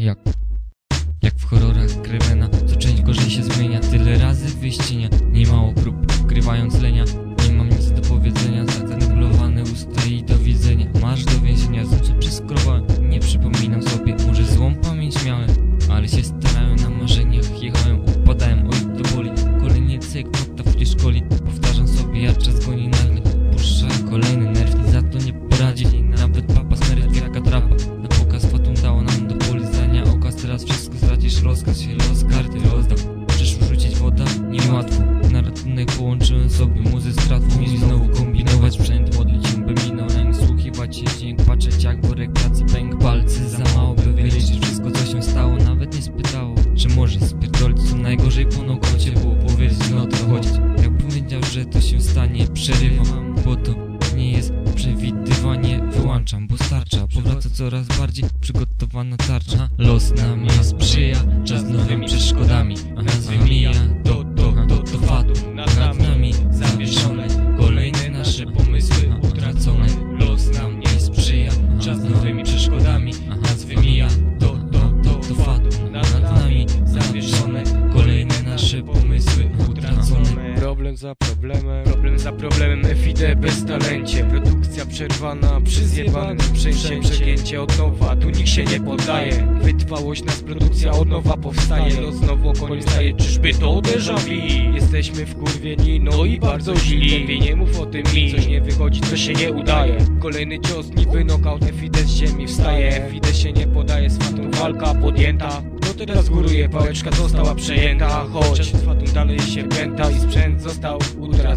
Jak, jak w horrorach Krewena Co część gorzej się zmienia. Tyle razy wyjścienia Nie mało prób ukrywając lenia. Nie mam nic do powiedzenia Zatemplowany usta i do widzenia. Masz do więzienia Znaczy przeskrowałem Nie przypominam sobie. Może złą pamięć miałem Ale się starałem na marzeniach Jechałem, upadałem Oj to boli. Kolejny cyk Podta w szkoli. Powtarzam sobie Ja czas goni nagle Puszcza kolejny nerw I za to nie poradzi Nawet rozkaz się los karty rozdał Przyszło rzucić woda? Niełatwo Na ratunek połączyłem sobie muzy z tratwą I znowu kombinować sprzęt Modlić się by minął ręk Słuchiwać się dźwięk Patrzeć jak worek pracy pęk Palcy za mało by wyliczyć wszystko co się stało. Nawet nie spytało Czy może spierdolić co najgorzej po nokaucie Było powiedzieć no to chodź. Jakbym wiedział, że to się stanie Przerywam, bo to nie jest przewidywanie Wyłączam, bo starcza Powraca coraz bardziej przygotowana tarcza. Los nam nie sprzyja Czas nowymi przeszkodami. Nazwy mija To, to, to, to fatum Nad nami zawieszone Kolejne nasze pomysły. Utracone Los nam nie sprzyja Czas nowymi przeszkodami. Nazwy mija To, to, to, to fatum Nad nami zawieszone Kolejne nasze pomysły. Utracone. Problem za problemem. Problem za problemem FID bez talencie. Produkcja przerwana przy zjebanym sprzęcie Przegięcie od nowa, tu nikt się nie poddaje. Wytrwałość nas, produkcja od nowa powstaje. Los znowu staje, czyżby to déjà vu? Jesteśmy wkurwieni, no i bardzo źli. Lepiej nie mów o tym mi Coś nie wychodzi, co się nie udaje. Kolejny cios, niby knockout FID z ziemi wstaje. FID się nie podaje, z fatum walka podjęta. No teraz góruje, pałeczka została przejęta. Choć fatum dalej się pęta i sprzęt został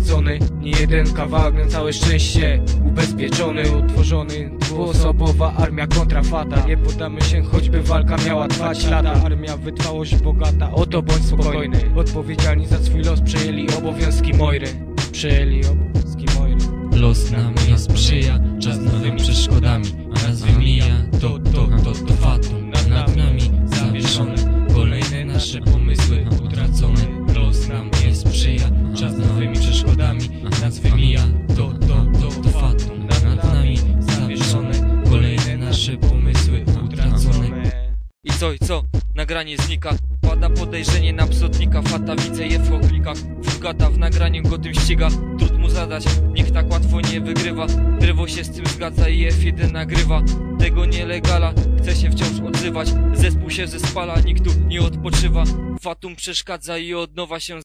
utracony Nie jeden kawałek na całe szczęście Ubezpieczony, utworzony Dwuosobowa armia kontra fata Nie poddamy się, choćby walka miała trwać lata. Armia wytrwałość bogata, oto bądź spokojny. Odpowiedzialni za swój los przejęli obowiązki Mojry. Przejęli obowiązki Mojry. Los nam nie sprzyja, czas z nowymi przeszkodami Raz wymija, co, i co? Nagranie znika. Pada podejrzenie na psotnika. Fata widzę je w oklikach Fugata w nagraniu go tym ściga. Trud mu zadać, niech tak łatwo nie wygrywa. Drewo się z tym zgadza i F1 nagrywa. Tego nielegala, chce się wciąż odzywać. Zespół się zespala, nikt tu nie odpoczywa. Fatum przeszkadza i od nowa się